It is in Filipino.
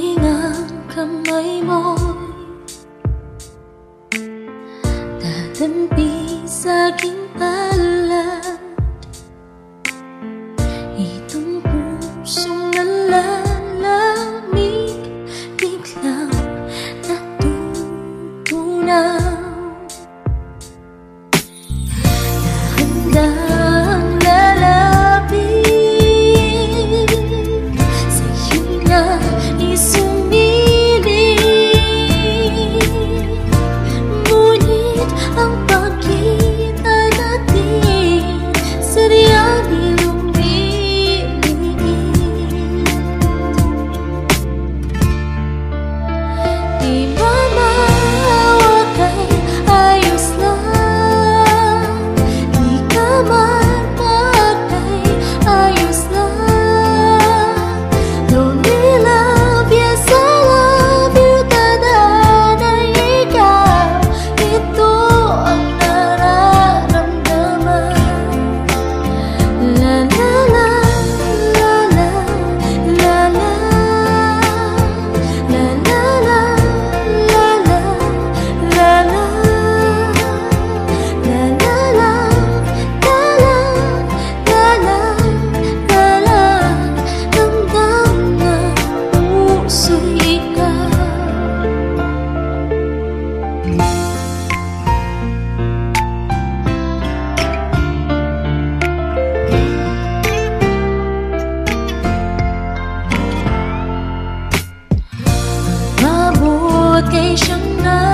Maging ang kamay mo'y Dadampi sa aking palad. Itong pusong nalalamig Biglang natutunan. know